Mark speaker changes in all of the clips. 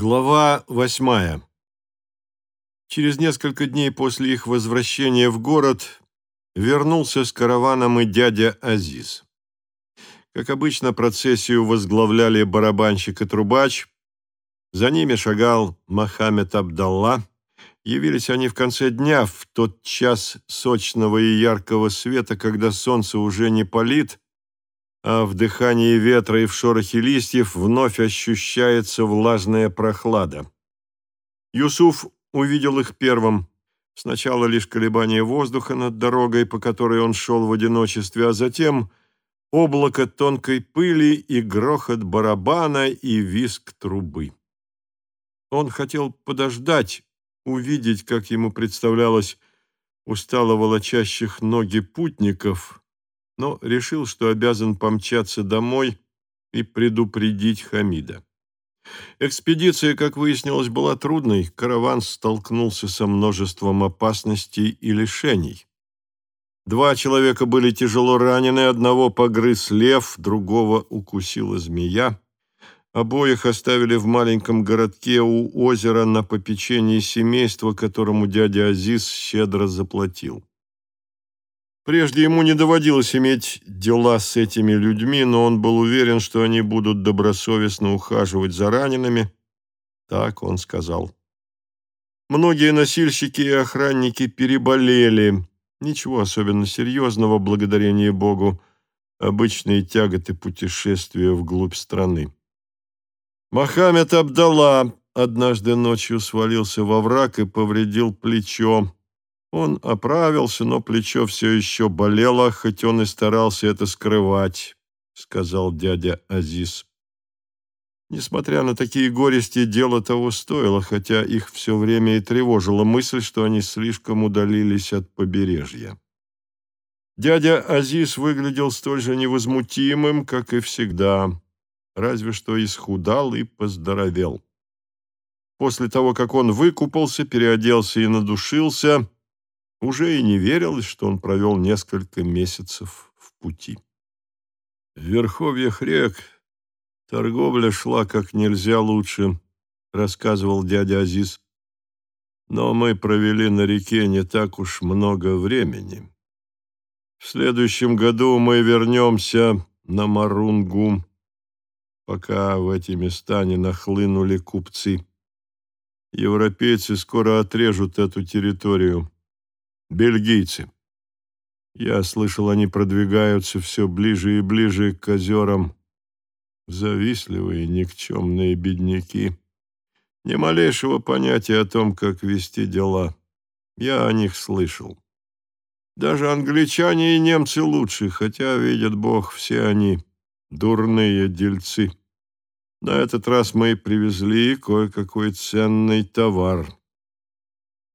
Speaker 1: Глава восьмая. Через несколько дней после их возвращения в город вернулся с караваном и дядя Азиз. Как обычно, процессию возглавляли барабанщик и трубач. За ними шагал Мохаммед Абдалла. Явились они в конце дня, в тот час сочного и яркого света, когда солнце уже не палит, а в дыхании ветра и в шорохе листьев вновь ощущается влажная прохлада. Юсуф увидел их первым. Сначала лишь колебание воздуха над дорогой, по которой он шел в одиночестве, а затем облако тонкой пыли и грохот барабана и виск трубы. Он хотел подождать, увидеть, как ему представлялось, устало волочащих ноги путников, но решил, что обязан помчаться домой и предупредить Хамида. Экспедиция, как выяснилось, была трудной, караван столкнулся со множеством опасностей и лишений. Два человека были тяжело ранены, одного погрыз лев, другого укусила змея. Обоих оставили в маленьком городке у озера на попечении семейства, которому дядя Азиз щедро заплатил. Прежде ему не доводилось иметь дела с этими людьми, но он был уверен, что они будут добросовестно ухаживать за ранеными. Так он сказал. Многие носильщики и охранники переболели. Ничего особенно серьезного, благодарение Богу. Обычные тяготы путешествия вглубь страны. Мохаммед Абдалла однажды ночью свалился во враг и повредил плечо. Он оправился, но плечо все еще болело, хоть он и старался это скрывать, — сказал дядя Азиз. Несмотря на такие горести, дело того стоило, хотя их все время и тревожила мысль, что они слишком удалились от побережья. Дядя Азиз выглядел столь же невозмутимым, как и всегда, разве что исхудал и поздоровел. После того, как он выкупался, переоделся и надушился, уже и не верилось, что он провел несколько месяцев в пути. В верховьях рек торговля шла как нельзя лучше, рассказывал дядя Азиз. Но мы провели на реке не так уж много времени. В следующем году мы вернемся на Марунгу, пока в эти места не нахлынули купцы. Европейцы скоро отрежут эту территорию. Бельгийцы. Я слышал, они продвигаются все ближе и ближе к озерам. Завистливые, никчемные бедняки. Ни малейшего понятия о том, как вести дела. Я о них слышал. Даже англичане и немцы лучше, хотя, видят Бог, все они дурные дельцы. На этот раз мы привезли кое-какой ценный товар.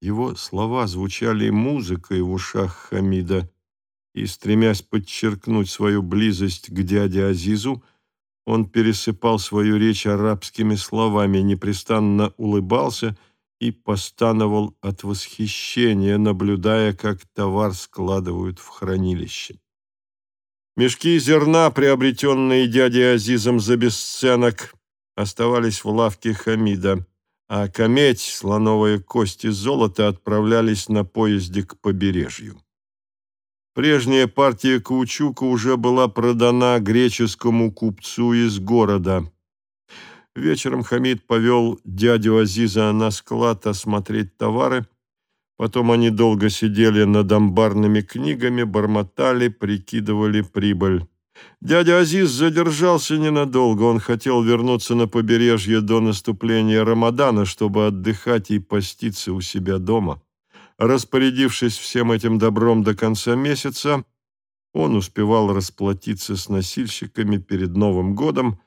Speaker 1: Его слова звучали музыкой в ушах Хамида, и, стремясь подчеркнуть свою близость к дяде Азизу, он пересыпал свою речь арабскими словами, непрестанно улыбался и постановал от восхищения, наблюдая, как товар складывают в хранилище. Мешки зерна, приобретенные дядей Азизом за бесценок, оставались в лавке Хамида а кометь, слоновые кости золота отправлялись на поезде к побережью. Прежняя партия каучука уже была продана греческому купцу из города. Вечером Хамид повел дядю Азиза на склад осмотреть товары. Потом они долго сидели над амбарными книгами, бормотали, прикидывали прибыль. Дядя Азиз задержался ненадолго. Он хотел вернуться на побережье до наступления Рамадана, чтобы отдыхать и поститься у себя дома. Распорядившись всем этим добром до конца месяца, он успевал расплатиться с носильщиками перед Новым годом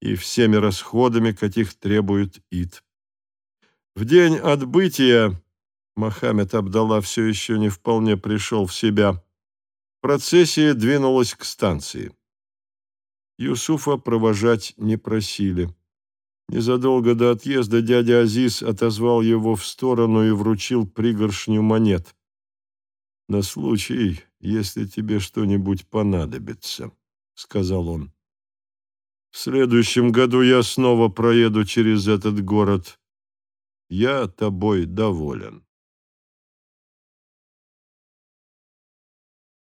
Speaker 1: и всеми расходами, каких требует ИД. В день отбытия Мохаммед Абдалла все еще не вполне пришел в себя – Процессия двинулась к станции. Юсуфа провожать не просили. Незадолго до отъезда дядя Азиз отозвал его в сторону и вручил пригоршню монет. «На случай, если тебе что-нибудь понадобится», — сказал он. В следующем году я снова проеду через этот город. Я тобой доволен.